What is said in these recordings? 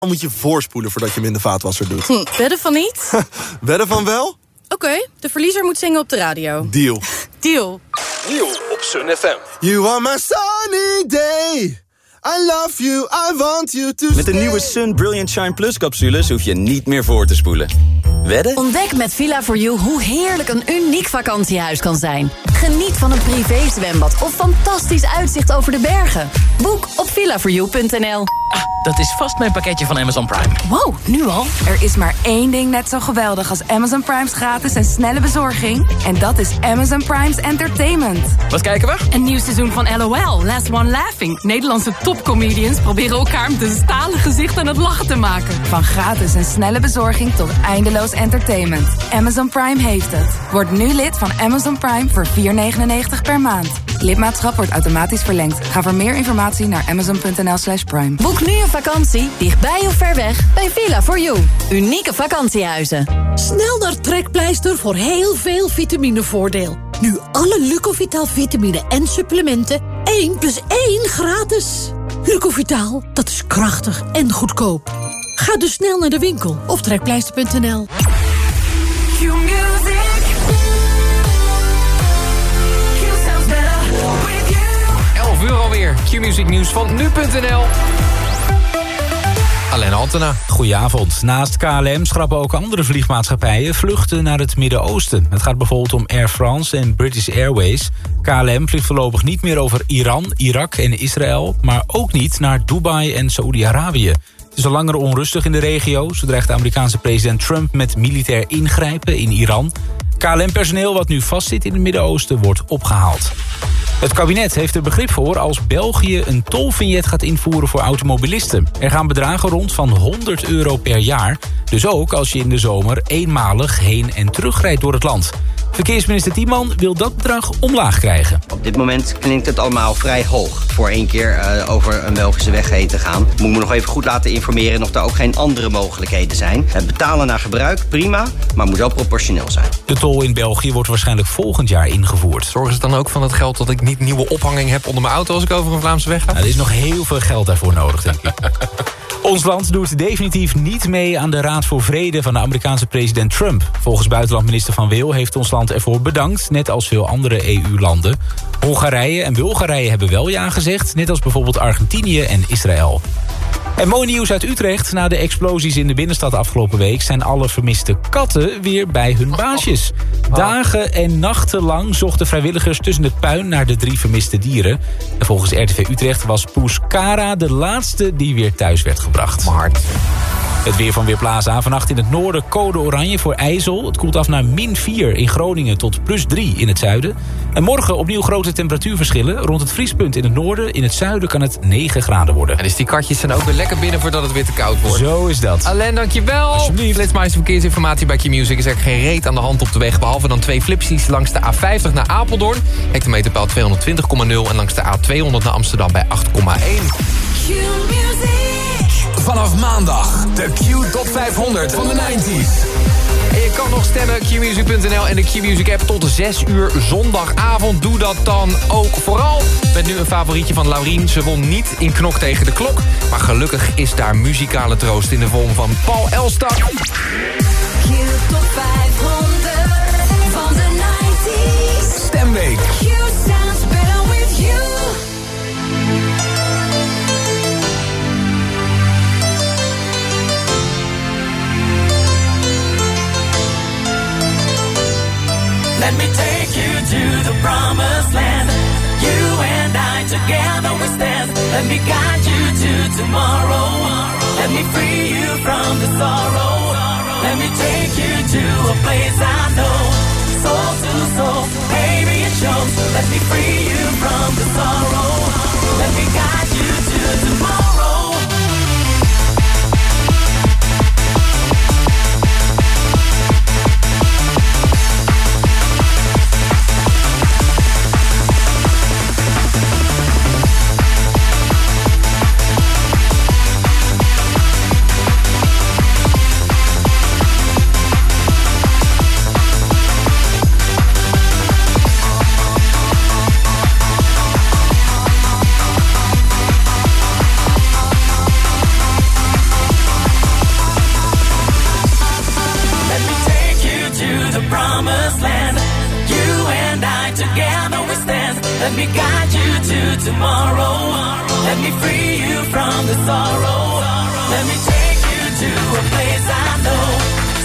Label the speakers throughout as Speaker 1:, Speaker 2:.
Speaker 1: Dan moet je voorspoelen voordat je hem in de vaatwasser doet.
Speaker 2: Hm, wedden van niet?
Speaker 1: Wedden van wel?
Speaker 2: Oké, de verliezer moet zingen op de radio.
Speaker 1: Deal.
Speaker 2: Deal.
Speaker 3: Nieuw op Sun FM.
Speaker 1: You are my sunny day. I love you, I want you to
Speaker 4: Met de nieuwe Sun Brilliant Shine Plus capsules hoef je niet meer voor te spoelen. Wedden?
Speaker 5: Ontdek met Villa4You hoe heerlijk een uniek vakantiehuis kan zijn. Geniet van een privézwembad of fantastisch uitzicht over de bergen. Boek op villa4you.nl.
Speaker 6: Ah, dat is vast mijn pakketje van Amazon Prime.
Speaker 5: Wow, nu al?
Speaker 7: Er is maar één ding net zo geweldig als Amazon Prime's gratis en snelle bezorging. En dat is Amazon Prime's Entertainment.
Speaker 6: Wat kijken we?
Speaker 7: Een nieuw seizoen van LOL, Last One Laughing. Nederlandse topcomedians proberen elkaar met een stalen gezicht aan het lachen te maken. Van gratis en snelle bezorging tot eindeloos entertainment. Amazon Prime heeft het. Word nu lid van Amazon Prime voor 4,99 per maand. Lidmaatschap wordt automatisch verlengd. Ga voor meer informatie naar amazon.nl slash prime.
Speaker 5: Boek nu een vakantie, dichtbij of ver weg, bij Villa4You. Unieke vakantiehuizen.
Speaker 8: Snel naar Trekpleister voor heel veel vitaminevoordeel. Nu alle Lucovital vitamine en supplementen 1 plus 1 gratis. Lucovital, dat is krachtig en goedkoop. Ga dus snel naar de winkel of trekpleister.nl.
Speaker 3: 11 uur alweer. Q-Music nieuws van nu.nl. Alleen Altena.
Speaker 9: Goedenavond. Naast KLM schrappen ook andere vliegmaatschappijen vluchten naar het Midden-Oosten. Het gaat bijvoorbeeld om Air France en British Airways. KLM vliegt voorlopig niet meer over Iran, Irak en Israël... maar ook niet naar Dubai en Saoedi-Arabië. Het is al langer onrustig in de regio. Zo dreigt de Amerikaanse president Trump met militair ingrijpen in Iran. KLM-personeel wat nu vastzit in het Midden-Oosten wordt opgehaald. Het kabinet heeft er begrip voor als België een tolvignet gaat invoeren voor automobilisten. Er gaan bedragen rond van 100 euro per jaar. Dus ook als je in de zomer eenmalig heen en terug rijdt door het land. Verkeersminister Tiemann wil dat bedrag omlaag krijgen.
Speaker 10: Op dit moment klinkt het allemaal vrij hoog. Voor één keer uh, over een Belgische weg heen te gaan. Moet me nog even goed laten informeren of er ook geen andere mogelijkheden zijn. Het betalen naar gebruik, prima, maar moet wel proportioneel zijn.
Speaker 9: De tol in België wordt waarschijnlijk volgend jaar ingevoerd.
Speaker 3: Zorgen ze dan ook van het geld dat ik niet nieuwe ophanging heb onder mijn auto... als ik over een Vlaamse weg ga?
Speaker 9: Nou, er is nog heel veel geld daarvoor nodig, denk ik. Ons land doet definitief niet mee aan de Raad voor Vrede van de Amerikaanse president Trump. Volgens buitenlandminister Van Wil heeft ons land ervoor bedankt, net als veel andere EU-landen. Hongarije en Bulgarije hebben wel ja gezegd, net als bijvoorbeeld Argentinië en Israël. En mooi nieuws uit Utrecht. Na de explosies in de binnenstad afgelopen week... zijn alle vermiste katten weer bij hun baasjes. Dagen en nachten lang zochten vrijwilligers tussen het puin... naar de drie vermiste dieren. En volgens RTV Utrecht was Poes Kara de laatste die weer thuis werd gebracht.
Speaker 3: Hard.
Speaker 9: Het weer van Weerplaza. Vannacht in het noorden code oranje voor IJssel. Het koelt af naar min 4 in Groningen tot plus 3 in het zuiden. En morgen opnieuw grote temperatuurverschillen. Rond het vriespunt in het noorden. In het zuiden kan het 9 graden worden.
Speaker 3: En dus die katjes zijn ook weer lekker binnen voordat het weer te koud wordt.
Speaker 9: Zo is dat.
Speaker 3: Alain, dankjewel.
Speaker 9: Alsjeblieft.
Speaker 3: Flitsmeister verkeersinformatie bij Q-Music. Is er geen reet aan de hand op de weg. Behalve dan twee flipsies langs de A50 naar Apeldoorn. Hectometerpaal 220,0. En langs de A200 naar Amsterdam bij 8,1.
Speaker 11: Vanaf maandag de Q Top 500 van de 90s.
Speaker 3: En je kan nog stemmen, qmusic.nl en de Q-Music app tot 6 uur zondagavond. Doe dat dan ook vooral. Met nu een favorietje van Laurien. Ze won niet in knok tegen de klok. Maar gelukkig is daar muzikale troost in de vorm van Paul Elstak.
Speaker 5: Q Top 500
Speaker 12: Let me take you to the promised land. You and I together we stand. Let me guide you to tomorrow. Let me free you from the sorrow. Let me take you to a place I know. Soul to soul, baby it shows. Let me free you from the sorrow. Let me guide you to tomorrow. Let me free you from the sorrow. Let me take you to a place I know.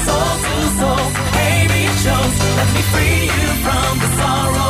Speaker 12: Soul to soul, baby, it. Let me free you from the sorrow.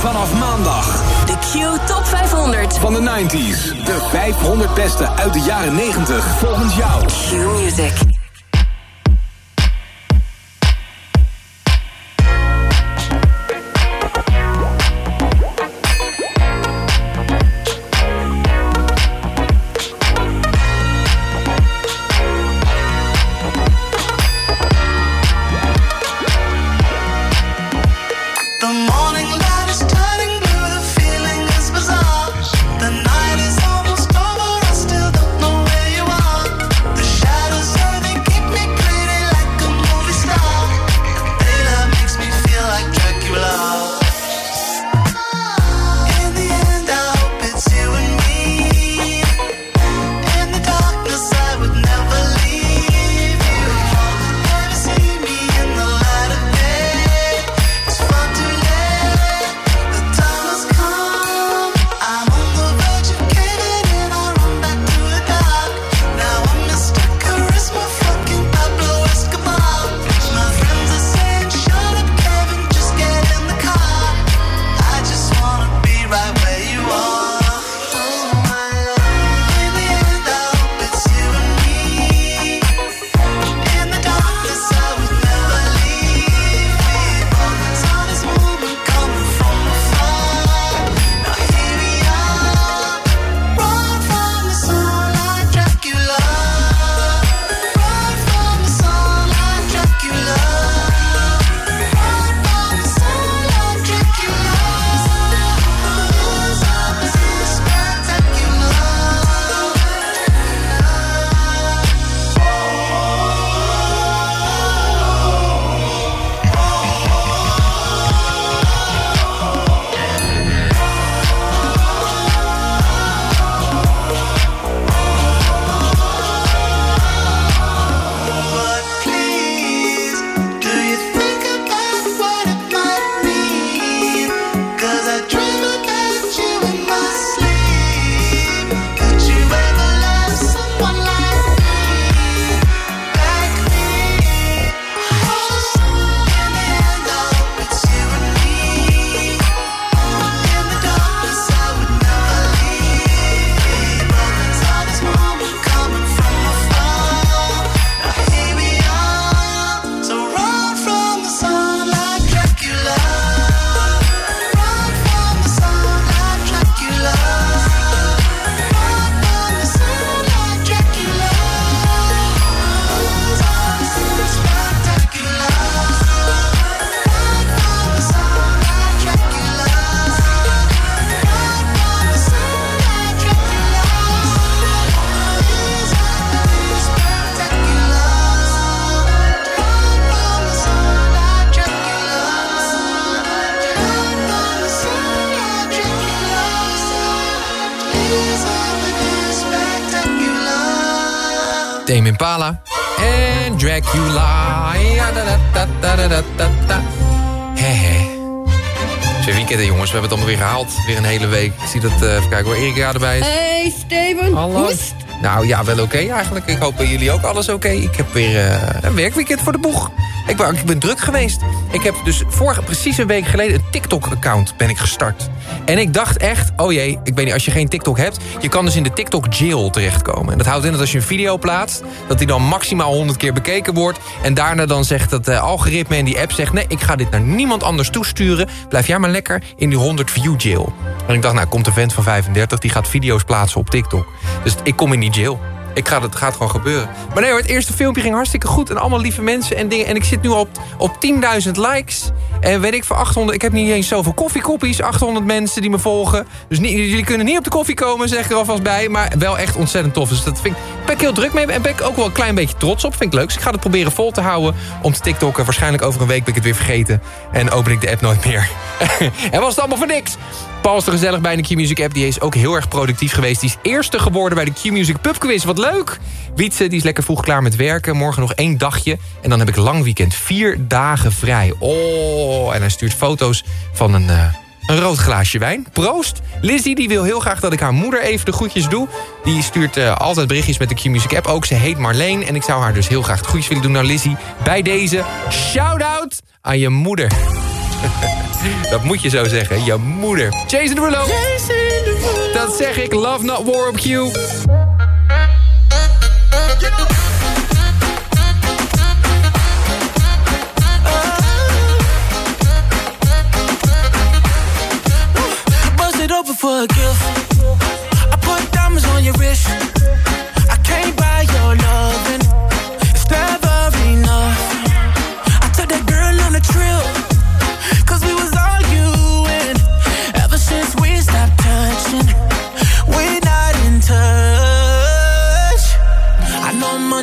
Speaker 11: Vanaf maandag.
Speaker 5: De Q Top 500.
Speaker 11: Van de 90s. De 500 beste uit de jaren 90. Volgens jou.
Speaker 5: Q Music.
Speaker 3: Jongens. We hebben het allemaal weer gehaald. Weer een hele week. Ik zie dat, eh, even kijken hoor, Erika erbij is.
Speaker 13: Hey Steven,
Speaker 3: Hallo.
Speaker 13: hoe is het?
Speaker 3: Nou ja, wel oké eigenlijk. Ik hoop bij jullie ook alles oké. Ik heb weer eh, een werkweekend voor de boeg. Ik ben, ik ben druk geweest. Ik heb dus vorige, precies een week geleden... een TikTok-account ben ik gestart. En ik dacht echt, oh jee, ik weet niet, als je geen TikTok hebt... je kan dus in de TikTok-jail terechtkomen. En dat houdt in dat als je een video plaatst... dat die dan maximaal 100 keer bekeken wordt... en daarna dan zegt dat eh, algoritme en die app zegt... nee, ik ga dit naar niemand anders toesturen. Blijf jij maar lekker in die 100 view jail. En ik dacht, nou, komt een vent van 35... die gaat video's plaatsen op TikTok. Dus ik kom in die jail. Ik ga, het gaat gewoon gebeuren. Maar nee hoor, het eerste filmpje ging hartstikke goed. En allemaal lieve mensen en dingen. En ik zit nu op, op 10.000 likes. En weet ik voor 800... Ik heb niet eens zoveel koffiekoppies. 800 mensen die me volgen. Dus niet, jullie kunnen niet op de koffie komen, zeg ik er alvast bij. Maar wel echt ontzettend tof. Dus dat vind ik, ben ik heel druk mee. En ben ik ook wel een klein beetje trots op. Vind ik leuk. Dus ik ga het proberen vol te houden om te TikTokken. Waarschijnlijk over een week ben ik het weer vergeten. En open ik de app nooit meer. en was het allemaal voor niks. Paul is er gezellig bij de Q-Music app. Die is ook heel erg productief geweest. Die is eerste geworden bij de Q-Music pubquiz. Wat leuk! Wietse, die is lekker vroeg klaar met werken. Morgen nog één dagje. En dan heb ik lang weekend. Vier dagen vrij. Oh, en hij stuurt foto's van een... eh, een rood glaasje wijn. Proost. Lizzie die wil heel graag dat ik haar moeder even de groetjes doe. Die stuurt eh, altijd berichtjes met de Q-Music app ook. Ze heet Marleen en ik zou haar dus heel graag de groetjes willen doen. Nou Lizzie, bij deze shout-out aan je moeder. Dat moet je zo zeggen, je moeder. Jason Derulo. Dat zeg ik, love not war op
Speaker 14: open for a gift. I put diamonds on your wrist. I can't buy your loving. It's never enough. I took that girl on a trip.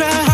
Speaker 14: try,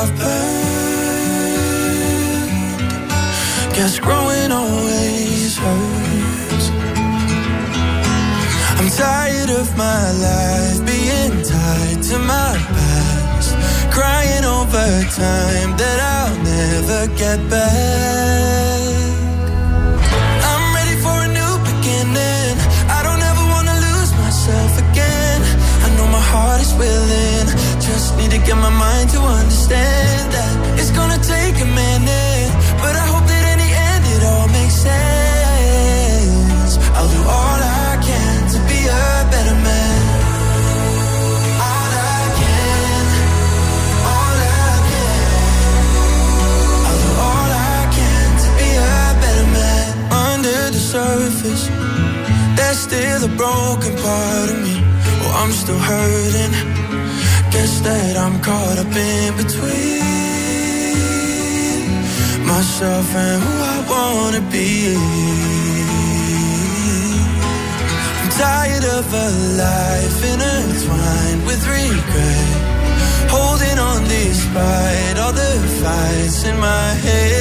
Speaker 14: I've burned. Guess growing always hurts. I'm tired of my life being tied to my past, crying over time that I'll never get back. Myself and who I wanna be. I'm tired of a life intertwined with regret. Holding on despite all the fights in my head.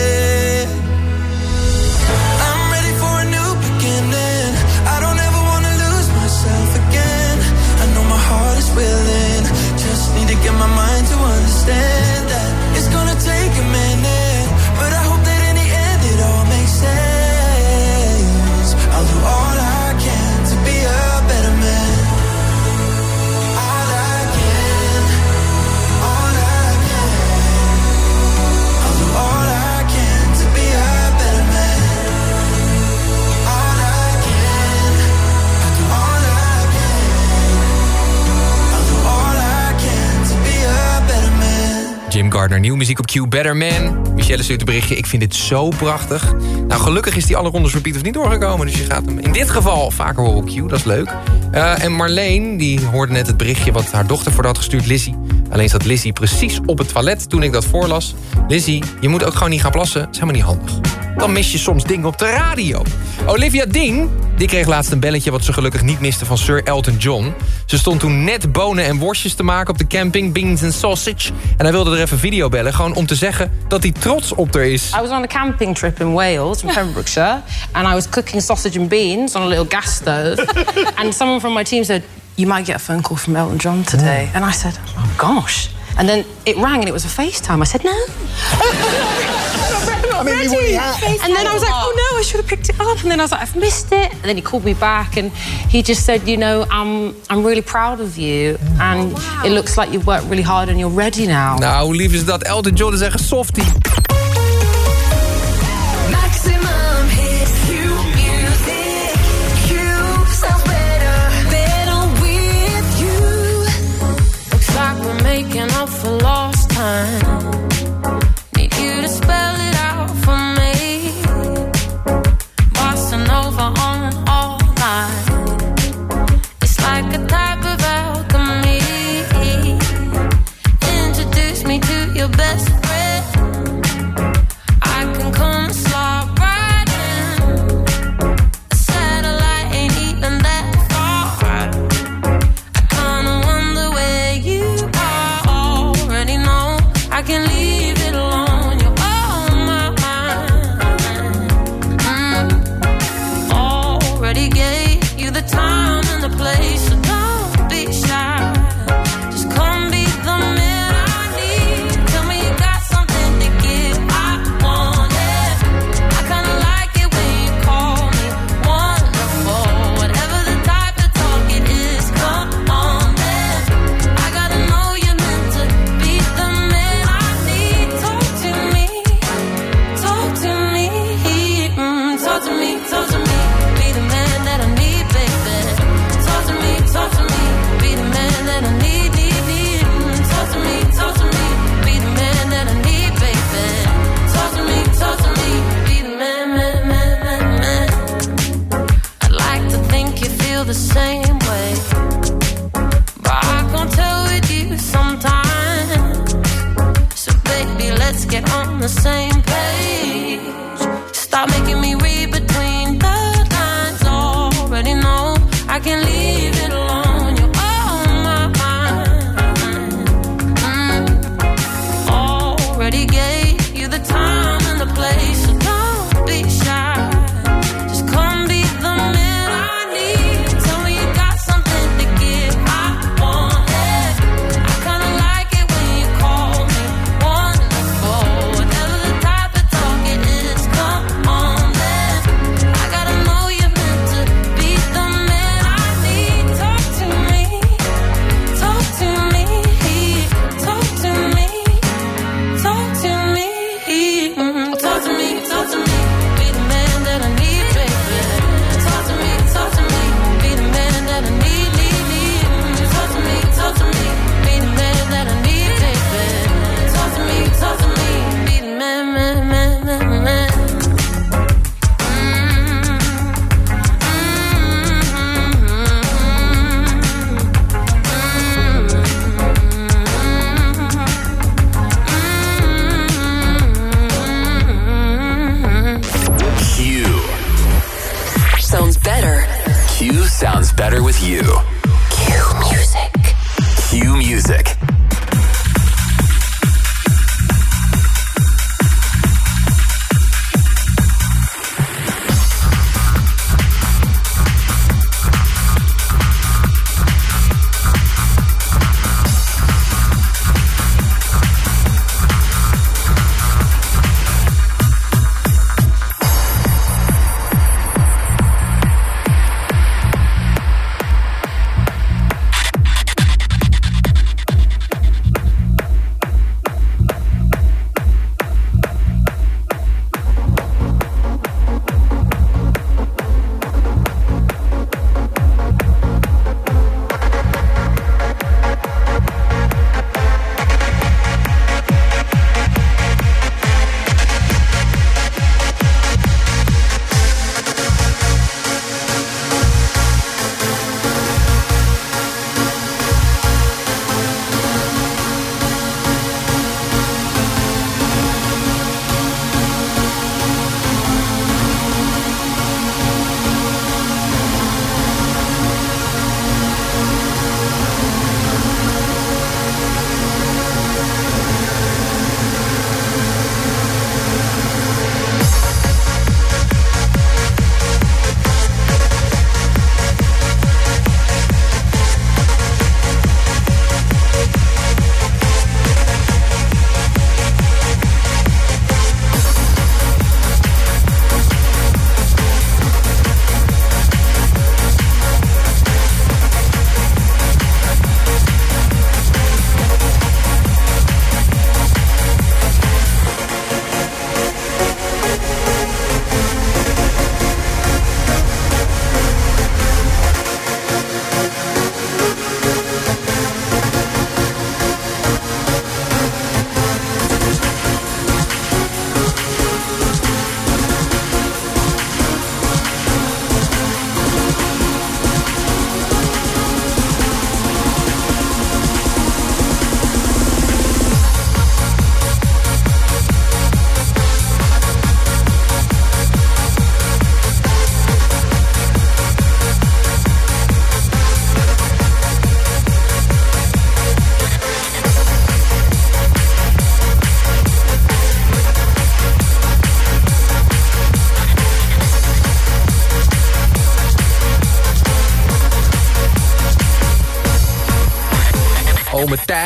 Speaker 3: Gardner, nieuwe muziek op Q, Better Man. Michelle stuurt een berichtje, ik vind dit zo prachtig. Nou, gelukkig is die alle rondes van Pieters niet doorgekomen... dus je gaat hem in dit geval vaker horen op Q, dat is leuk. Eh, en Marleen, die hoorde net het berichtje... wat haar dochter voor had gestuurd, Lizzie. Alleen zat Lizzie precies op het toilet toen ik dat voorlas. Lizzie, je moet ook gewoon niet gaan plassen, dat is helemaal niet handig. Dan mis je soms dingen op de radio. Olivia Dean, die kreeg laatst een belletje... wat ze gelukkig niet miste van Sir Elton John. Ze stond toen net bonen en worstjes te maken op de camping... Beans and Sausage. En hij wilde er even video bellen, gewoon om te zeggen... dat hij trots op haar is.
Speaker 15: I was on a camping trip in Wales, in Pembrokeshire, and I was cooking sausage and beans on a little gas stove. and someone from my team said, You might get a phone call from Elton John today. And I said, Oh gosh. And then it rang and it was a FaceTime. I said, No.
Speaker 16: I mean, you already have.
Speaker 15: And then I was like, Oh no, I should have picked it up. And then I was like, I've missed it. And then he called me back and he just said, You know, I'm, I'm really proud of you. And oh, it looks like you've worked really hard and you're ready now.
Speaker 3: Nou, hoe lief is dat? Elton John is echt een softie.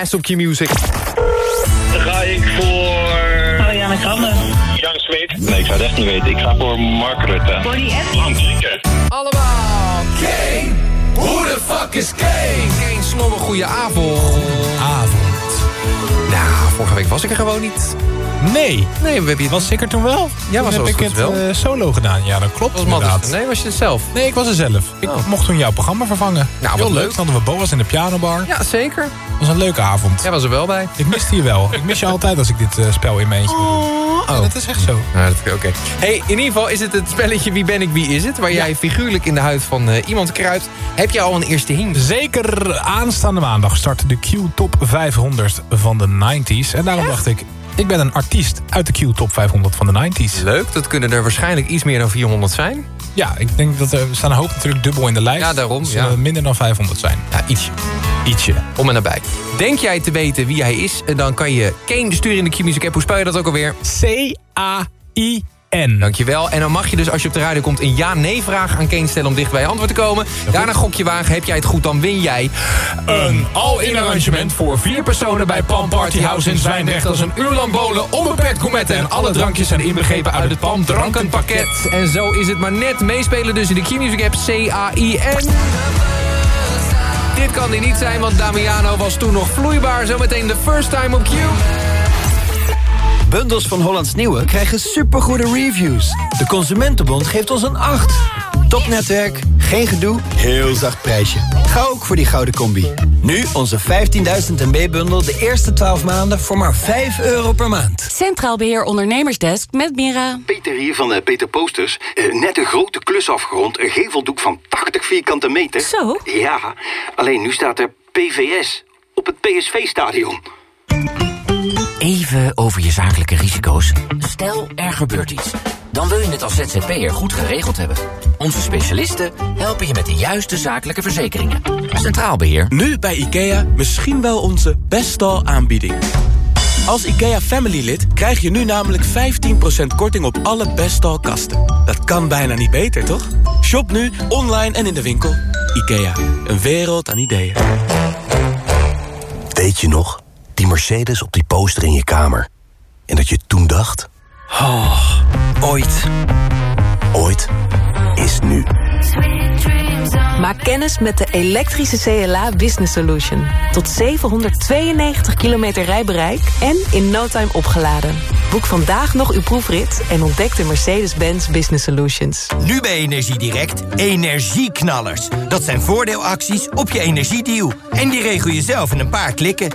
Speaker 3: Thijs op Q-Music.
Speaker 17: Dan ga ik voor...
Speaker 16: Marianne Kramer.
Speaker 17: Jan Smit. Nee, ik zou het echt niet weten. Ik ga voor Mark Rutte.
Speaker 16: Bonnie M.
Speaker 3: Allemaal! Kane! Who the fuck is Kane? Kane Slobber, goeie avond.
Speaker 18: Avond.
Speaker 3: Nou, vorige week was ik er gewoon niet.
Speaker 18: Nee.
Speaker 3: Nee, we hebben je...
Speaker 18: Was ik er toen wel?
Speaker 3: Ja,
Speaker 18: toen
Speaker 3: was
Speaker 18: heb ik het
Speaker 3: wel.
Speaker 18: eh, solo gedaan. Ja, dat klopt
Speaker 3: Was
Speaker 18: inderdaad.
Speaker 3: Nee, was je het zelf?
Speaker 18: Nee, ik was er zelf. Ik
Speaker 3: Oh.
Speaker 18: mocht toen jouw programma vervangen.
Speaker 3: Nou,
Speaker 18: Heel
Speaker 3: wat
Speaker 18: leuk.
Speaker 3: leuk.
Speaker 18: Hadden we Boas in de pianobar.
Speaker 3: Ja, zeker.
Speaker 18: Was een leuke avond.
Speaker 3: Jij was er wel bij.
Speaker 18: Ik miste je wel. Ik mis je altijd als ik dit eh, spel in mijn eentje moet doen. Ja, dat is echt zo.
Speaker 3: Dat- Oké. Hey, in ieder geval is het het spelletje Wie ben ik, wie is het? Waar jij figuurlijk in de huid van eh, iemand kruipt. Heb je al een eerste hint?
Speaker 18: Zeker aanstaande maandag start de Q Top 500 van de 90s. En daarom dacht ik, Ik ben een artiest uit de Q Top 500 van de 90s.
Speaker 3: Leuk, dat kunnen er waarschijnlijk iets meer dan 400 zijn.
Speaker 18: Ja, ik denk dat er we staan een hoop natuurlijk dubbel in de lijst.
Speaker 3: Ja, daarom,
Speaker 18: Dus,
Speaker 3: ja.
Speaker 18: minder dan 500 zijn.
Speaker 3: Ja, ietsje.
Speaker 18: Ietsje.
Speaker 3: Om en nabij. Denk jij te weten wie hij is? En Dan kan je Kane sturen in de Q-Music app. Hoe spel je dat ook alweer?
Speaker 18: C-A-I-N.
Speaker 3: Dankjewel. En dan mag je dus als je op de radio komt een ja-nee-vraag aan Kane stellen... om dicht bij je antwoord te komen. Daarna gok je wagen. Heb jij het goed, dan win jij...
Speaker 18: Een all-in arrangement voor vier personen bij Palm Party House in Zwijndrecht. als een uur lang bowlen, onbeperkt gourmetten... en alle drankjes zijn inbegrepen uit het Palm drankenpakket.
Speaker 3: En zo is het maar net. Meespelen dus in de Q-Music app C-A-I-N. Dit kan die niet zijn, want Damiano was toen nog vloeibaar. Zometeen de first time op Q.
Speaker 19: Bundels van Hollands Nieuwe krijgen supergoede reviews. De Consumentenbond geeft ons een 8. Topnetwerk, geen gedoe, heel zacht prijsje. Ga ook voor die gouden combi. Nu onze 15.000 MB-bundel de eerste 12 maanden voor maar 5 euro per maand.
Speaker 5: Centraal Beheer Ondernemersdesk met Mira.
Speaker 20: Peter hier van eh, Peter Posters. Eh, net een grote klus afgerond. Een geveldoek van 80 vierkante meter.
Speaker 5: Zo?
Speaker 20: Ja, alleen nu staat er PVS op het PSV-stadion.
Speaker 21: Even over je zakelijke risico's. Stel, er gebeurt iets. Dan wil je het als ZZP'er goed geregeld hebben. Onze specialisten helpen je met de juiste zakelijke verzekeringen. Centraal Beheer.
Speaker 12: Nu bij IKEA misschien wel onze beste aanbieding. Als IKEA Family lid krijg je nu namelijk 15% korting op alle Bestal kasten. Dat kan bijna niet beter, toch? Shop nu, online en in de winkel. IKEA, een wereld aan ideeën.
Speaker 22: Weet je nog? Die Mercedes op die poster in je kamer. En dat je toen dacht...
Speaker 19: Oh, ooit.
Speaker 22: Ooit is nu.
Speaker 23: Maak kennis met de elektrische CLA Business Solution. Tot 792 kilometer rijbereik en in no time opgeladen. Boek vandaag nog uw proefrit en ontdek de Mercedes-Benz Business Solutions.
Speaker 24: Nu bij Energiedirect energieknallers. Dat zijn voordeelacties op je energiedeal. En die regel je zelf in een paar klikken.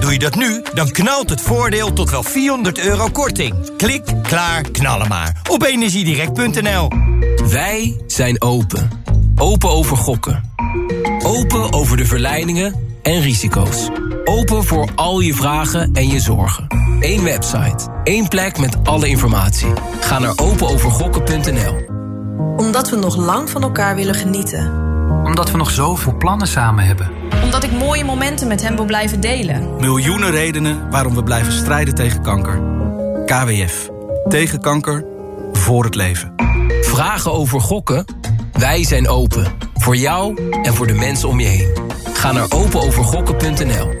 Speaker 24: Doe je dat nu, dan knalt het voordeel tot wel 400 euro korting. Klik, klaar, knallen maar. Op energiedirect.nl
Speaker 12: Wij zijn open. Open over gokken. Open over de verleidingen en risico's. Open voor al je vragen en je zorgen. Eén website. één plek met alle informatie. Ga naar openovergokken.nl.
Speaker 25: Omdat we nog lang van elkaar willen genieten.
Speaker 26: Omdat we nog zoveel plannen samen hebben.
Speaker 25: Omdat ik mooie momenten met hem wil blijven delen.
Speaker 27: Miljoenen redenen waarom we blijven strijden tegen kanker. KWF. Tegen kanker. Voor het leven.
Speaker 12: Vragen over gokken? Wij zijn open. Voor jou en voor de mensen om je heen. Ga naar openovergokken.nl.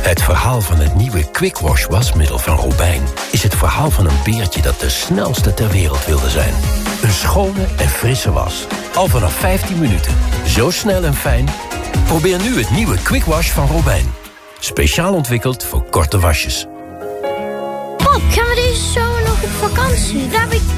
Speaker 22: Het verhaal van het nieuwe Quick Wash wasmiddel van Robijn... is het verhaal van een beertje dat de snelste ter wereld wilde zijn. Een schone en frisse was. Al vanaf 15 minuten. Zo snel en fijn. Probeer nu het nieuwe Quick Wash van Robijn. Speciaal ontwikkeld voor korte wasjes.
Speaker 28: Pap, gaan we deze zomer nog op vakantie? Daar heb ik.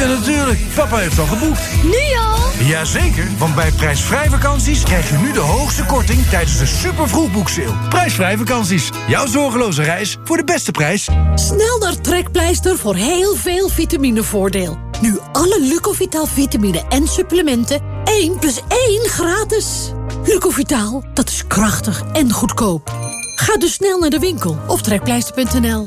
Speaker 29: Ja, natuurlijk. Papa heeft al geboekt.
Speaker 28: Nu al?
Speaker 29: Jazeker, want bij prijsvrij vakanties krijg je nu de hoogste korting tijdens de super vroegboekseil. Prijsvrij vakanties. Jouw zorgeloze reis voor de beste prijs.
Speaker 8: Snel naar Trekpleister voor heel veel vitaminevoordeel. Nu alle Lucovitaal vitamine en supplementen 1 plus 1 gratis. Lucovitaal, dat is krachtig en goedkoop. Ga dus snel naar de winkel of trekpleister.nl.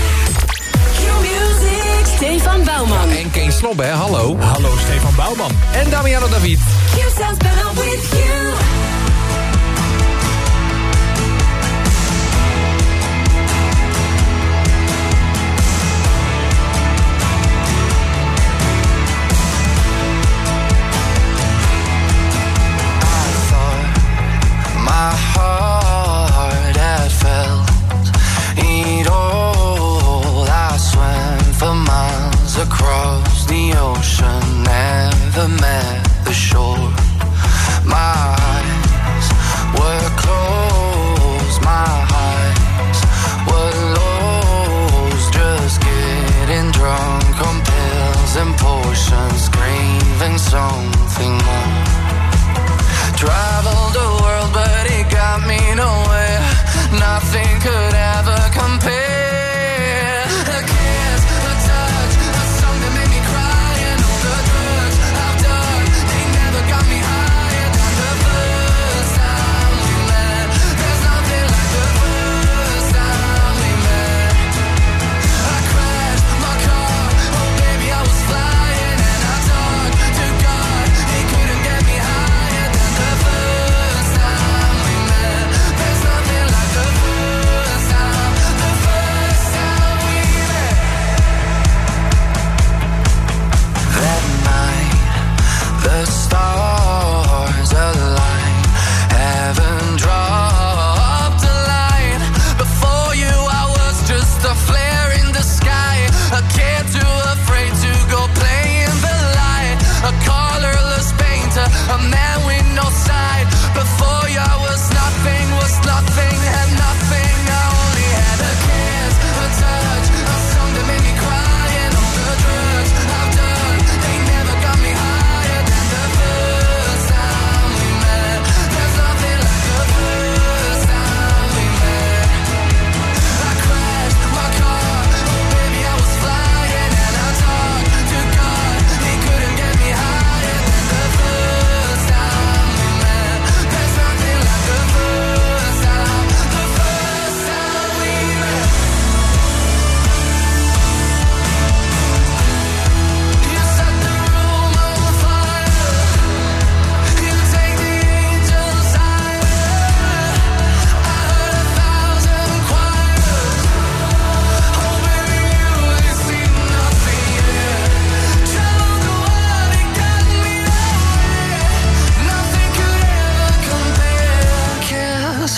Speaker 5: Stefan
Speaker 30: Bouwman.
Speaker 3: En Keen Slob, hè? Hallo.
Speaker 31: Hallo, Stefan Bouwman.
Speaker 3: En Damiano David.
Speaker 30: You sounds better with you.
Speaker 14: My heart across the ocean, never met the shore. My eyes were closed, my eyes were lost, just getting drunk on pills and potions,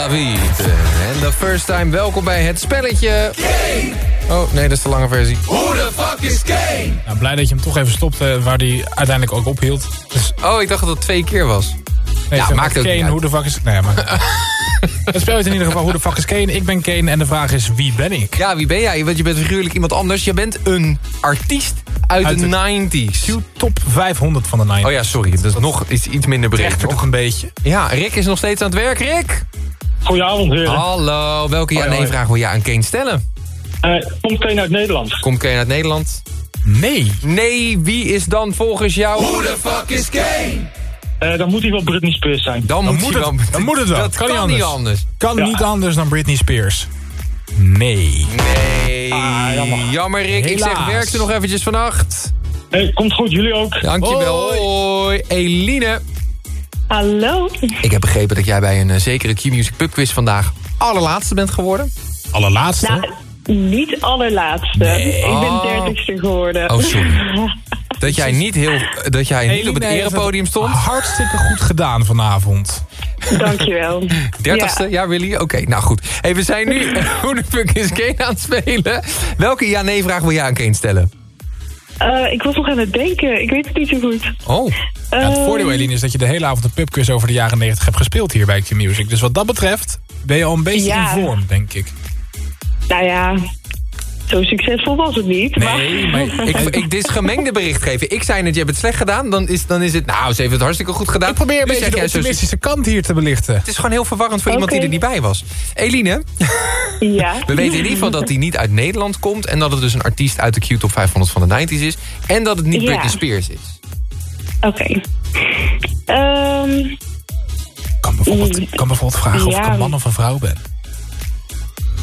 Speaker 3: David. En the first time, welkom bij het spelletje... Oh, nee, dat is de lange versie.
Speaker 32: Who the fuck is Kane?
Speaker 18: Nou, blij dat je hem toch even stopte waar hij uiteindelijk ook ophield. Dus,
Speaker 3: Oh, ik dacht dat het twee keer was.
Speaker 18: nee,
Speaker 3: ja, maakt ook
Speaker 18: Kane,
Speaker 3: niet uit.
Speaker 18: hoe de fuck is... Nee, maar... Het spel heet in ieder geval Hoe de fuck is Kane? Ik ben Kane en de vraag is wie ben ik?
Speaker 3: Ja, wie ben jij? Want je bent figuurlijk iemand anders. Je bent een artiest uit,
Speaker 18: Uit
Speaker 3: de
Speaker 18: het-
Speaker 3: 90s.
Speaker 18: Top 500 van de 90s.
Speaker 3: Oh ja, sorry. Dat is nog iets, iets minder nog.
Speaker 18: toch een beetje.
Speaker 3: Ja, Rick is nog steeds aan het werk. Rick!
Speaker 33: Goedenavond, heren.
Speaker 3: Hallo, welke
Speaker 33: Hoi, hoi.
Speaker 3: ja-nee-vraag wil je aan Kane stellen?
Speaker 33: Eh, komt Kane uit Nederland?
Speaker 3: Komt Kane uit Nederland?
Speaker 18: Nee.
Speaker 3: Nee, wie is dan volgens jou...
Speaker 33: Who the fuck is Kane? Eh, dan moet hij wel Britney Spears zijn.
Speaker 3: Dan,
Speaker 18: Dan
Speaker 3: moet, hij
Speaker 18: het,
Speaker 3: wel...
Speaker 18: dan moet het wel.
Speaker 3: Dat
Speaker 18: kan,
Speaker 3: kan
Speaker 18: niet anders.
Speaker 3: anders.
Speaker 18: Kan
Speaker 33: Ja.
Speaker 18: niet anders dan Britney Spears. Nee.
Speaker 3: Nee,
Speaker 33: jammer.
Speaker 3: jammer Rick. Ik zeg, werk er nog eventjes vannacht.
Speaker 33: Eh, komt goed, jullie ook.
Speaker 3: Dankjewel. Hoi. Eline.
Speaker 16: Hallo.
Speaker 3: Ik heb begrepen dat jij bij een eh, zekere Q-Music Pub Quiz vandaag allerlaatste bent geworden.
Speaker 18: Allerlaatste?
Speaker 16: Nou, niet allerlaatste. Ik
Speaker 3: Oh.
Speaker 16: ben dertigste geworden.
Speaker 3: Oh, sorry. Dat jij niet, heel, dat jij niet op het erepodium stond.
Speaker 18: Hartstikke goed gedaan vanavond.
Speaker 16: Dankjewel.
Speaker 3: Dertigste, ja, Willy? Oké, nou goed. Hey, we zijn nu Hoe de fuck is Kane aan het spelen. Welke ja-nee-vraag wil jij aan Kane stellen?
Speaker 16: Eh, ik was nog aan het denken. Ik weet het niet zo goed.
Speaker 34: Oh.
Speaker 18: Ja, het
Speaker 16: Ehm,
Speaker 18: voordeel, Eline, is dat je de hele avond een pubquiz over de jaren 90 hebt gespeeld hier bij Q-Music. Dus wat dat betreft ben je al een beetje
Speaker 16: Ja.
Speaker 18: in vorm, denk ik.
Speaker 16: Nou ja, zo succesvol was het niet.
Speaker 34: Nee, maar ik, ik, dit is gemengde berichtgeving. Ik zei net, je hebt het slecht gedaan. Dan is, dan is het, nou, ze heeft het hartstikke goed gedaan.
Speaker 18: Ik probeer een beetje
Speaker 34: zeg
Speaker 18: de
Speaker 34: zo-
Speaker 18: optimistische kant hier te belichten.
Speaker 34: Het is gewoon heel verwarrend voor iemand die er niet bij was. Eline,
Speaker 16: Ja.
Speaker 34: we weten in ieder geval dat hij niet uit Nederland komt... en dat het dus een artiest uit de Q-top 500 van de 90s is... en dat het niet
Speaker 16: Ja.
Speaker 34: Britney Spears is.
Speaker 16: Oké. Ehm,
Speaker 18: kan, bijvoorbeeld, kan bijvoorbeeld vragen of ik een man of een vrouw ben.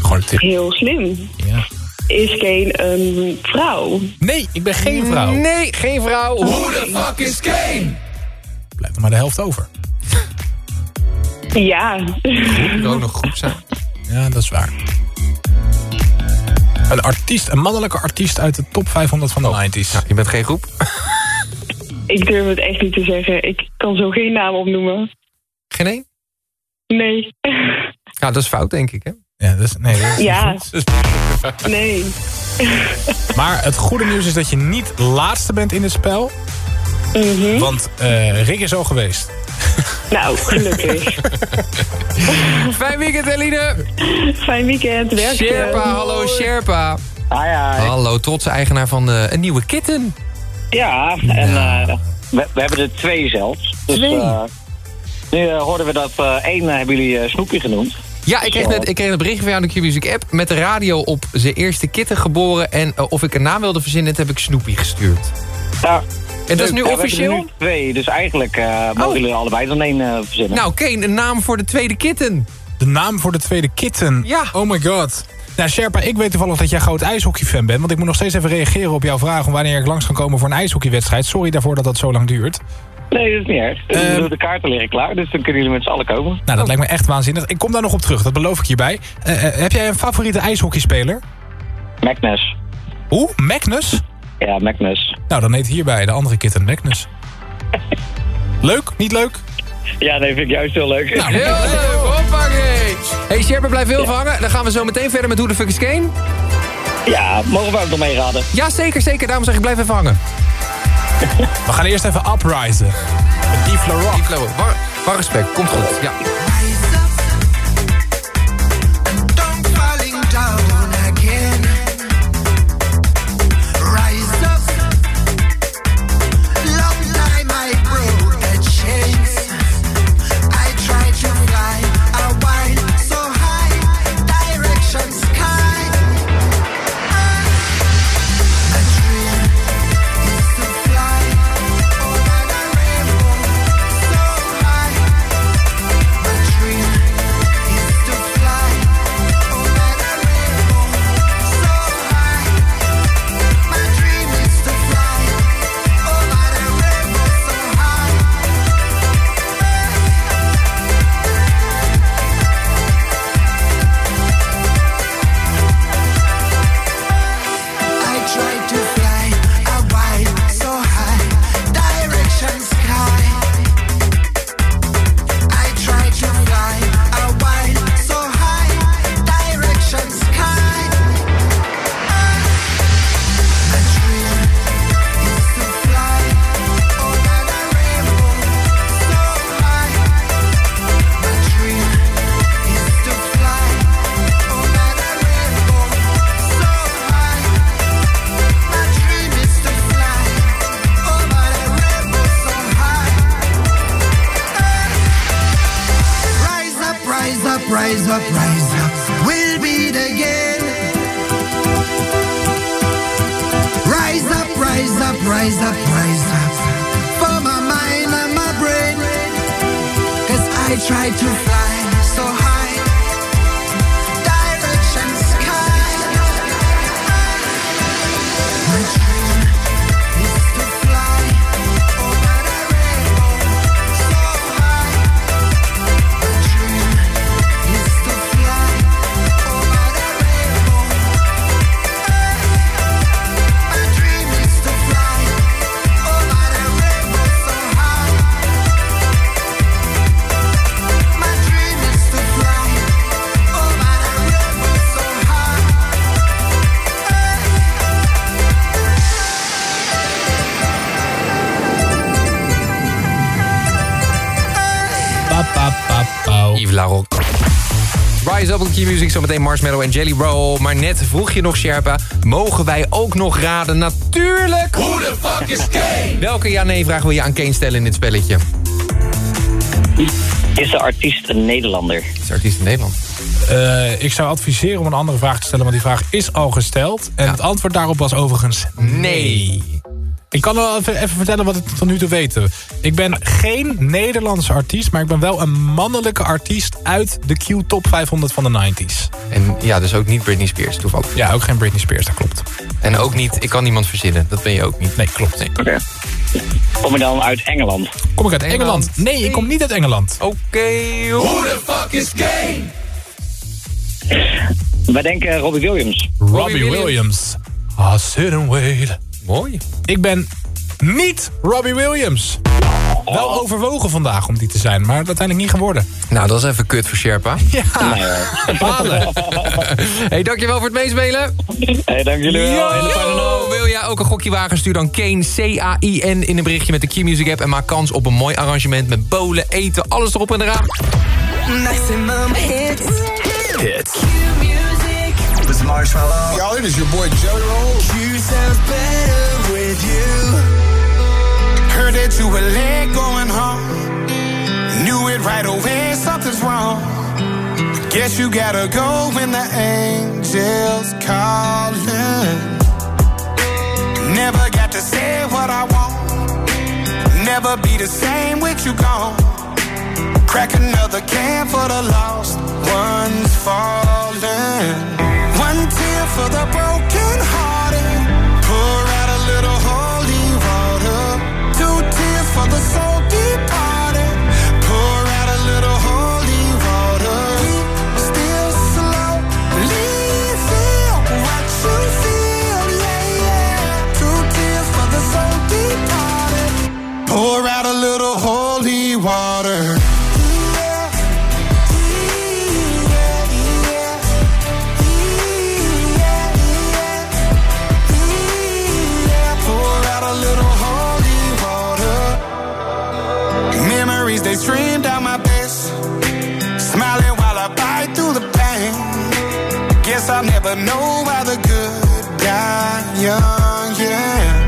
Speaker 18: Gewoon een tip.
Speaker 16: heel slim.
Speaker 18: Ja.
Speaker 16: Is Kane een vrouw?
Speaker 18: Nee, ik ben geen vrouw.
Speaker 34: Nee, geen vrouw.
Speaker 3: Who the fuck is Kane?
Speaker 18: Blijft er maar de helft over.
Speaker 16: Ja.
Speaker 34: Moet ook nog groep zijn.
Speaker 18: Ja, dat is waar. Een artiest, een mannelijke artiest uit de top 500 van de 90s.
Speaker 34: Ja, je bent geen groep?
Speaker 16: Ik durf het echt niet te zeggen. Ik kan zo geen naam opnoemen.
Speaker 34: Geen één?
Speaker 16: Nee.
Speaker 34: Ja, dat is fout, denk ik, hè?
Speaker 18: Ja, dat is, nee, dat is niet
Speaker 16: Ja.
Speaker 18: goed.
Speaker 16: Nee.
Speaker 18: Maar het goede nieuws is dat je niet laatste bent in het spel.
Speaker 16: Mhm.
Speaker 18: Want eh, Rick is al geweest.
Speaker 16: Nou, gelukkig.
Speaker 34: Fijn weekend, Eline.
Speaker 16: Fijn weekend.
Speaker 34: Sherpa, hallo Sherpa.
Speaker 35: Hi, hi.
Speaker 34: Hallo, trotse eigenaar van eh, een nieuwe kitten.
Speaker 35: Ja, en eh, we, we hebben er twee zelfs. Dus,
Speaker 34: Twee?
Speaker 35: eh, nu hoorden we dat eh, één hebben jullie eh, Snoepje genoemd.
Speaker 34: Ja, ik kreeg, net, ik kreeg een bericht van jou de Q-Music app... met de radio op zijn eerste kitten geboren... en eh, of ik een naam wilde verzinnen, dat heb ik Snoopy gestuurd.
Speaker 35: Ja.
Speaker 34: En dat is nu
Speaker 35: Ja,
Speaker 34: officieel?
Speaker 35: er nu twee, dus eigenlijk eh, mogen jullie er allebei dan één eh, verzinnen.
Speaker 34: Nou, Kane, een naam voor de tweede kitten.
Speaker 18: De naam voor de tweede kitten.
Speaker 34: Ja.
Speaker 18: Oh my god. Nou, Sherpa, ik weet toevallig dat jij groot ijshockeyfan bent. Want ik moet nog steeds even reageren op jouw vraag... om wanneer ik langs kan komen voor een ijshockeywedstrijd. Sorry daarvoor dat dat zo lang duurt.
Speaker 35: Nee, dat is niet erg.
Speaker 18: Ehm.
Speaker 35: de kaarten liggen klaar, dus dan kunnen jullie met z'n allen komen.
Speaker 18: Nou, dat lijkt me echt waanzinnig. Ik kom daar nog op terug, dat beloof ik hierbij. Eh, eh, heb jij een favoriete ijshockeyspeler?
Speaker 35: Magnus.
Speaker 18: Hoe? Magnus?
Speaker 35: Ja, Magnus.
Speaker 18: Nou, dan heet hierbij de andere kitten Magnus. leuk? Niet leuk?
Speaker 35: Ja, nee, vind ik juist heel leuk.
Speaker 34: Nou, heel leuk, hoppakee. Hey, Sherpa, blijf heel hangen. Dan gaan we zo meteen verder met Hoe de fuck is Kane.
Speaker 35: Ja, mogen we ook nog meeraden?
Speaker 34: Ja, zeker, zeker. Daarom zeg ik, blijf even hangen.
Speaker 18: We gaan eerst even uprisen. Deep
Speaker 34: Flow. War, war respect, komt goed. Ja.
Speaker 3: Key Music, zometeen Marshmallow en Jelly Roll. Maar net vroeg je nog, Sherpa, mogen wij ook nog raden? Natuurlijk!
Speaker 36: Who the fuck is Kane?
Speaker 3: Welke ja-nee-vraag wil je aan Kane stellen in dit spelletje?
Speaker 35: Is de artiest een Nederlander?
Speaker 3: Is de artiest in Nederland?
Speaker 18: Eh, ik zou adviseren om een andere vraag te stellen, want die vraag is al gesteld. En het antwoord daarop was overigens nee. Ik kan wel even, even vertellen wat ik tot nu toe weet. Ik ben geen Nederlandse artiest, maar ik ben wel een mannelijke artiest uit de Q Top 500 van de 90s.
Speaker 3: En ja, dus ook niet Britney Spears toevallig.
Speaker 18: Ja, ook geen Britney Spears, dat klopt.
Speaker 3: En ook niet, ik kan niemand verzinnen. Dat ben je ook niet.
Speaker 18: Nee, klopt. Nee.
Speaker 35: Oké. Kom je dan uit Engeland?
Speaker 18: Kom ik uit Engeland? Nee, ik kom niet uit Engeland.
Speaker 3: Oké.
Speaker 36: Who the fuck is Kane?
Speaker 35: Wij denken Robbie Williams.
Speaker 18: Robbie Williams. I sit and wait.
Speaker 3: Mooi.
Speaker 18: Ik ben niet Robbie Williams. Wel overwogen vandaag om die te zijn, maar uiteindelijk niet geworden.
Speaker 3: Nou, dat is even kut voor Sherpa.
Speaker 18: Ja,
Speaker 3: balen. hey, dankjewel voor het meespelen.
Speaker 35: Hey, dank jullie wel.
Speaker 3: Wil jij ook een gokje wagen? Stuur dan Kane, C-A-I-N, in een berichtje met de Q-Music app... en maak kans op een mooi arrangement met bolen, eten, alles erop en eraan.
Speaker 30: Maximum hits.
Speaker 37: Hits.
Speaker 30: Is Marshmallow.
Speaker 37: Y'all, it is your boy Jelly Roll.
Speaker 30: You sound better with you.
Speaker 38: Heard that you were late going home. Knew it right away, something's wrong. Guess you gotta go when the angels calling. Never got to say what I want. Never be the same with you gone. Crack another can for the lost ones falling. For the broken know why the good die young, yeah.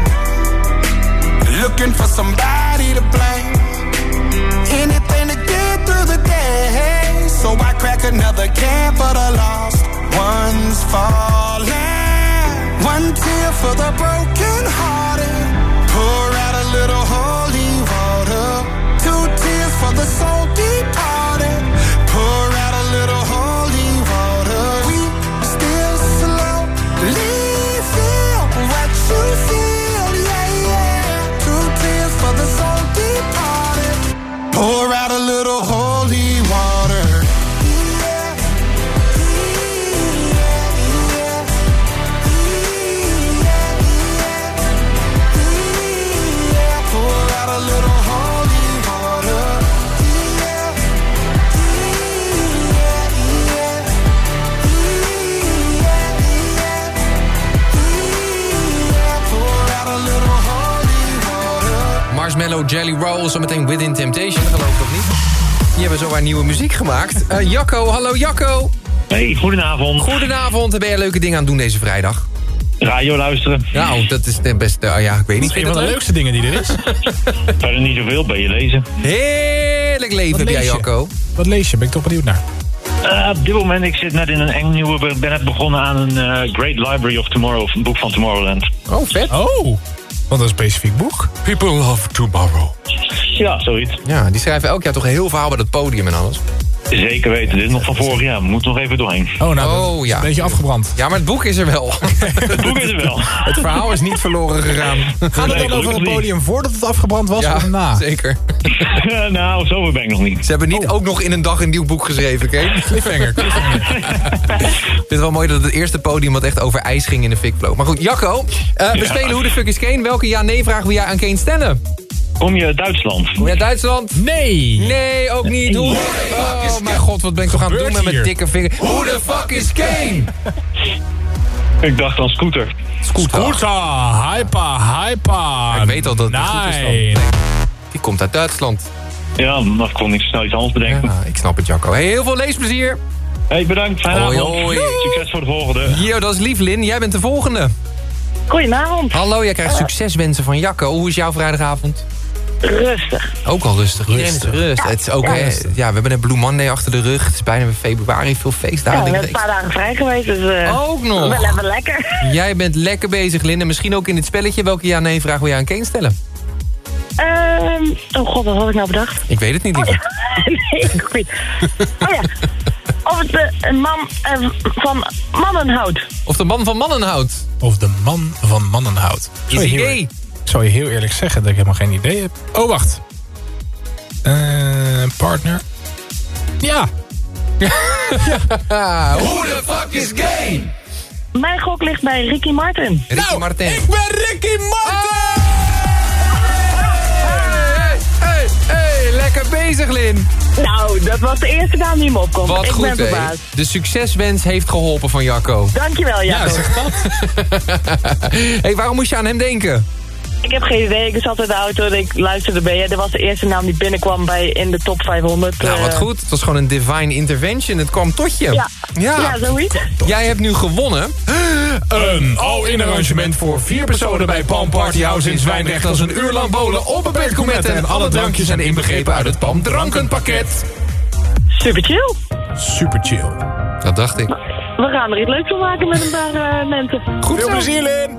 Speaker 38: Looking for somebody to blame. Anything to get through the day. So I crack another can for the lost ones falling. One tear for the broken hearted. Pour out a little holy water. Two tears for the soul departed.
Speaker 3: Jelly Roll, zometeen Within Temptation, dat geloof ik toch niet? Die hebben zowaar nieuwe muziek gemaakt. Eh, Jacco, hallo Jacco.
Speaker 33: Hey, goedenavond.
Speaker 3: Goedenavond, ben je leuke dingen aan het doen deze vrijdag?
Speaker 33: Radio luisteren.
Speaker 3: Nou, dat is de beste, oh ja, ik weet niet.
Speaker 18: Een van de
Speaker 3: leuk?
Speaker 18: leukste dingen die er is.
Speaker 33: Verder niet zoveel, ben je lezen.
Speaker 3: Heerlijk leven
Speaker 18: Wat
Speaker 3: heb jij? Jacco.
Speaker 18: Wat lees je? Ben ik toch benieuwd naar.
Speaker 33: Eh, op dit moment, ik zit net in een eng nieuwe... ben net begonnen aan een eh, Great Library of Tomorrow, of een boek van Tomorrowland.
Speaker 3: Oh, vet.
Speaker 18: Oh, wat een specifiek boek.
Speaker 3: People love tomorrow.
Speaker 33: Ja, zoiets.
Speaker 3: Ja, die schrijven elk jaar toch heel verhaal bij het podium en alles.
Speaker 33: Zeker weten, dit is nog van vorig jaar. We moeten nog even doorheen.
Speaker 18: Oh, nou,
Speaker 3: Oh, ja.
Speaker 18: een beetje afgebrand.
Speaker 3: Ja, maar het boek is er wel.
Speaker 33: Het boek is er wel.
Speaker 3: Het verhaal is niet verloren gegaan.
Speaker 18: Gaat het
Speaker 33: Nee,
Speaker 18: dan over het
Speaker 33: niet.
Speaker 18: podium voordat het afgebrand was
Speaker 3: Ja,
Speaker 18: of na?
Speaker 3: zeker.
Speaker 33: nou, zover ben ik nog niet.
Speaker 3: Ze hebben niet ook nog in een dag een nieuw boek geschreven, Kane.
Speaker 18: Cliffhanger, cliffhanger.
Speaker 3: Ik vind het wel mooi dat het eerste podium wat echt over ijs ging in de fik vloog. Maar goed, Jacco, eh, we
Speaker 33: Ja.
Speaker 3: spelen Hoe de fuck is Kane? Welke ja-nee-vraag wil jij aan Kane stellen?
Speaker 33: Kom je uit Duitsland?
Speaker 3: Kom je uit Duitsland?
Speaker 18: Nee.
Speaker 3: Nee, ook niet. Hoe? Oh mijn god, wat ben ik toch aan het doen met mijn dikke vinger. Hoe de fuck is Kane?
Speaker 33: Ik dacht aan scooter.
Speaker 3: Scooter.
Speaker 18: Scooter, hyper, hyper.
Speaker 3: Ik weet al dat het goed is dan.
Speaker 18: Nee.
Speaker 3: Die komt uit Duitsland.
Speaker 33: Ja, maar ik kon niet snel iets anders bedenken.
Speaker 3: Ja, ik snap het, Jacco. Hey, heel veel leesplezier.
Speaker 33: Hey, bedankt. Fijne
Speaker 3: Hoi,
Speaker 33: avond.
Speaker 3: hoi.
Speaker 33: Succes voor de volgende.
Speaker 3: Yo, dat is lief, Lin. Jij bent de volgende.
Speaker 39: Goedenavond.
Speaker 3: Hallo, jij krijgt succeswensen van Jacco. Hoe is jouw vrijdagavond?
Speaker 39: Rustig.
Speaker 3: Ook al rustig. Iedereen is rust. Het is ook,
Speaker 39: Ja,
Speaker 3: hè,
Speaker 39: rustig.
Speaker 3: ja, we hebben net Blue Monday achter de rug. Het is bijna weer februari, veel
Speaker 39: Ja,
Speaker 3: feestdagen.
Speaker 39: ik
Speaker 3: Ik
Speaker 39: ben
Speaker 3: denk
Speaker 39: een paar dagen vrij geweest, dus... eh,
Speaker 3: Ook nog.
Speaker 39: Wel even lekker.
Speaker 3: Jij bent lekker bezig, Lin. En misschien ook in dit spelletje. Welke ja-nee vraag wil jij aan Kane stellen?
Speaker 39: Ehm, oh god, wat had ik nou bedacht?
Speaker 3: Ik weet het niet, lieve.
Speaker 39: nee, ik weet Oh ja. Of het eh, een man eh, van mannenhout.
Speaker 3: Of de man van Mannenhout.
Speaker 18: Of de man van Mannenhout.
Speaker 3: Is
Speaker 18: Zou je
Speaker 3: hij gay?
Speaker 18: Ik zou je heel eerlijk zeggen dat ik helemaal geen idee heb. Oh, wacht. Eh, partner. Ja.
Speaker 36: Who the fuck is gay?
Speaker 39: Mijn gok ligt bij Ricky Martin.
Speaker 3: Ricky Martin.
Speaker 18: Ik ben Ricky Martin!
Speaker 3: Hey, hey, hey, lekker bezig, Lin.
Speaker 39: Nou, dat was de eerste naam die me opkomt.
Speaker 3: Wat
Speaker 39: ik
Speaker 3: goed,
Speaker 39: ben verbaasd.
Speaker 3: De succeswens heeft geholpen van Jacco.
Speaker 39: Dankjewel, Jacco.
Speaker 3: hey, waarom moest je aan hem denken?
Speaker 39: Ik heb geen idee. Ik zat in de auto en ik luisterde bij je. Dat was de eerste naam die binnenkwam bij in de top 500.
Speaker 3: Nou, wat
Speaker 39: eh,
Speaker 3: goed. Het was gewoon een divine intervention. Het kwam tot je.
Speaker 39: Ja, ja. zoiets.
Speaker 3: Jij hebt nu gewonnen.
Speaker 18: Een all-in arrangement voor vier personen bij Palm Party House in Zwijndrecht... als een uur lang bowlen, onbeperkt gourmetten... en alle drankjes zijn inbegrepen uit het Palm Drankenpakket.
Speaker 39: Super chill.
Speaker 18: Super chill.
Speaker 3: Dat dacht ik.
Speaker 39: We gaan er iets leuks van maken met een paar eh, mensen.
Speaker 3: Goed
Speaker 18: Veel plezier, Lin!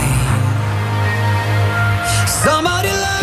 Speaker 30: Somebody
Speaker 40: love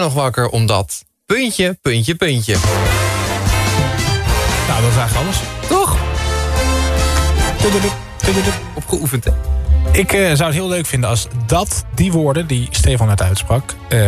Speaker 40: ben nog wakker omdat... Puntje, puntje, puntje.
Speaker 18: Nou, dat is eigenlijk alles.
Speaker 40: Toch? Opgeoefend, hè?
Speaker 18: Ik eh, zou het heel leuk vinden als dat, die woorden die Stefan net uitsprak... eh,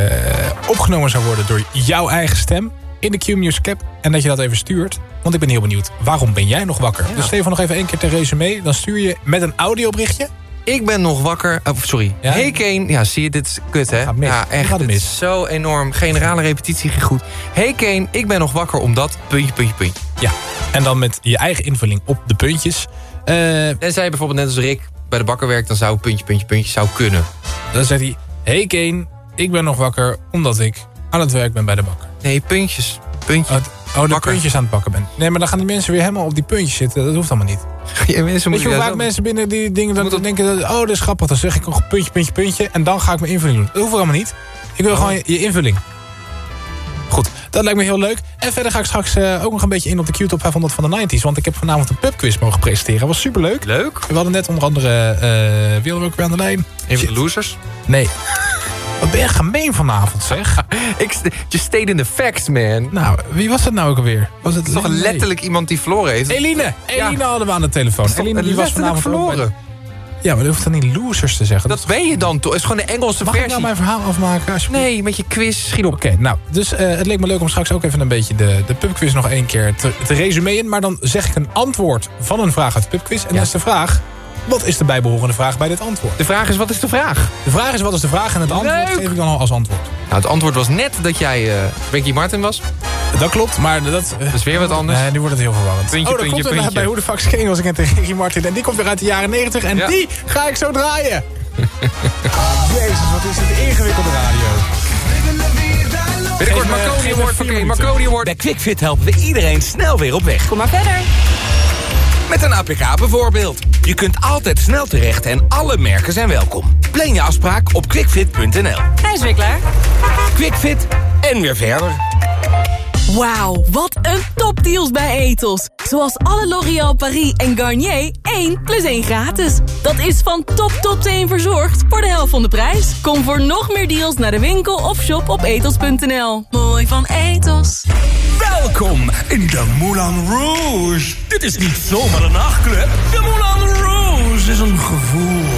Speaker 18: opgenomen zou worden door jouw eigen stem in de Q-Music app. En dat je dat even stuurt. Want ik ben heel benieuwd, waarom ben jij nog wakker? Dus Stefan, nog even één keer ter resume. Dan stuur je met een audioberichtje.
Speaker 3: Ik ben nog wakker. Oh, sorry.
Speaker 18: Ja?
Speaker 3: Hey Kane. Ja, zie je, dit is kut, hè?
Speaker 18: mis.
Speaker 3: Ja, echt.
Speaker 18: Gaat het
Speaker 3: is zo enorm. Generale repetitie ging goed. Hey Kane, ik ben nog wakker omdat... Puntje, puntje, puntje.
Speaker 18: Ja, en dan met je eigen invulling op de puntjes. Eh,
Speaker 3: Tenzij je bijvoorbeeld net als Rick bij de bakker werkt... dan zou puntje, puntje, puntje zou kunnen.
Speaker 18: dan zegt hij... Hey Kane, ik ben nog wakker omdat ik aan het werk ben bij de bakker.
Speaker 3: Nee, puntjes. Puntje.
Speaker 18: Oh, de puntjes aan het bakken ben. Nee, maar dan gaan die mensen weer helemaal op die puntjes zitten. Dat hoeft allemaal niet.
Speaker 3: Ja, mensen
Speaker 18: Weet je hoe vaak mensen binnen die dingen dan denken... Dat, oh, dat is grappig. Dan zeg ik nog puntje, puntje, puntje. En dan ga ik mijn invulling doen. Dat hoeft helemaal niet. Ik wil gewoon je, je invulling. Goed, dat lijkt me heel leuk. En verder ga ik straks eh, ook nog een beetje in op de Q-top 500 van de 90s. Want ik heb vanavond een pubquiz mogen presenteren. Dat was superleuk.
Speaker 3: Leuk.
Speaker 18: We hadden net onder andere... eh wie hadden we ook weer aan de lijn?
Speaker 3: Een van de losers?
Speaker 18: Nee. Wat ben je gemeen vanavond, zeg.
Speaker 3: Ik st- just stayed in the facts, man.
Speaker 18: Nou, wie was het nou ook alweer? Was het
Speaker 3: is toch letterlijk iemand die verloren heeft?
Speaker 18: Eline! Eline hadden we aan de telefoon.
Speaker 3: is
Speaker 18: Eline die was vanavond
Speaker 3: verloren?
Speaker 18: Ja, maar je hoeft dan niet losers te zeggen.
Speaker 3: Dat ben je dan toch? Het is gewoon de Engelse
Speaker 18: Mag
Speaker 3: versie.
Speaker 18: ik nou mijn verhaal afmaken? alsjeblieft?
Speaker 3: Nee, met je quiz. Schiet op.
Speaker 18: Oké, nou, dus eh, het leek me leuk om straks ook even een beetje de, de pubquiz nog één keer te, te resumeren. Maar dan zeg ik een antwoord van een vraag uit de pubquiz. En dan is de vraag, wat is de bijbehorende vraag bij dit antwoord?
Speaker 3: De vraag is, wat is de vraag?
Speaker 18: De vraag is, wat is de vraag? En het antwoord
Speaker 3: Leuk.
Speaker 18: geef ik dan al als antwoord.
Speaker 3: Nou, het antwoord was net dat jij eh Ricky Martin was.
Speaker 18: Dat klopt, maar dat... eh,
Speaker 3: Dat is weer wat anders.
Speaker 18: Nee, nu wordt het heel verwarrend.
Speaker 3: Puntje,
Speaker 18: oh, dat
Speaker 3: puntje, puntje.
Speaker 18: bij Hoe de Fuck King was ik net tegen Ricky Martin. En die komt weer uit de jaren 90 en
Speaker 3: Ja.
Speaker 18: die ga ik zo draaien. Jezus, wat is dit ingewikkelde radio.
Speaker 3: Binnenkort Marconi Award. Marconi Award.
Speaker 41: Bij QuickFit helpen we iedereen snel weer op weg.
Speaker 42: Kom maar verder.
Speaker 41: Met een APK bijvoorbeeld. Je kunt altijd snel terecht en alle merken zijn welkom. Plan je afspraak op quickfit.nl.
Speaker 42: Hij is weer klaar.
Speaker 41: QuickFit en weer verder.
Speaker 42: Wauw, wat een topdeals bij Etos. Zoals alle L'Oréal Paris en Garnier 1 plus 1 gratis. Dat is van top tot teen verzorgd voor de helft van de prijs. Kom voor nog meer deals naar de winkel of shop op etos.nl. Mooi van Etos.
Speaker 41: Welkom in de Moulin Rouge. Dit is niet zomaar een nachtclub. De Moulin Rouge is een gevoel.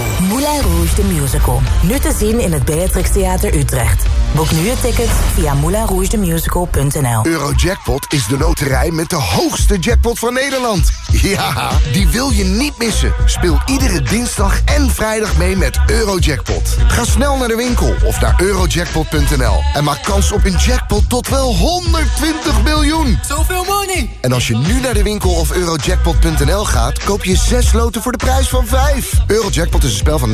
Speaker 23: Moulin Rouge the Musical. Nu te zien in het Beatrix Theater Utrecht. Boek nu je ticket via moulinrougethemusical.nl
Speaker 30: Eurojackpot is de loterij met de hoogste jackpot van Nederland. Ja, die wil je niet missen. Speel iedere dinsdag en vrijdag mee met Eurojackpot. Ga snel naar de winkel of naar eurojackpot.nl en maak kans op een jackpot tot wel 120 miljoen.
Speaker 43: Zoveel money!
Speaker 30: En als je nu naar de winkel of eurojackpot.nl gaat, koop je 6 loten voor de prijs van 5. Eurojackpot is een spel van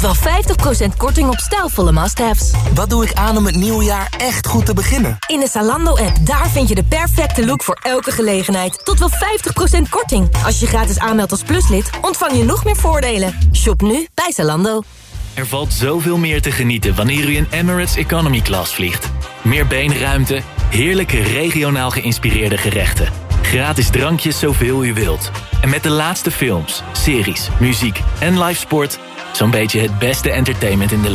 Speaker 23: Tot wel 50% korting op stijlvolle must-haves.
Speaker 41: Wat doe ik aan om het nieuwe jaar echt goed te beginnen?
Speaker 23: In de Zalando-app, daar vind je de perfecte look voor elke gelegenheid. Tot wel 50% korting. Als je gratis aanmeldt als pluslid, ontvang je nog meer voordelen. Shop nu bij Zalando.
Speaker 44: Er valt zoveel meer te genieten wanneer u in Emirates Economy Class vliegt. Meer beenruimte, heerlijke regionaal geïnspireerde gerechten. Gratis drankjes zoveel u wilt. En met de laatste films, series, muziek en live sport... zo'n beetje het beste entertainment in de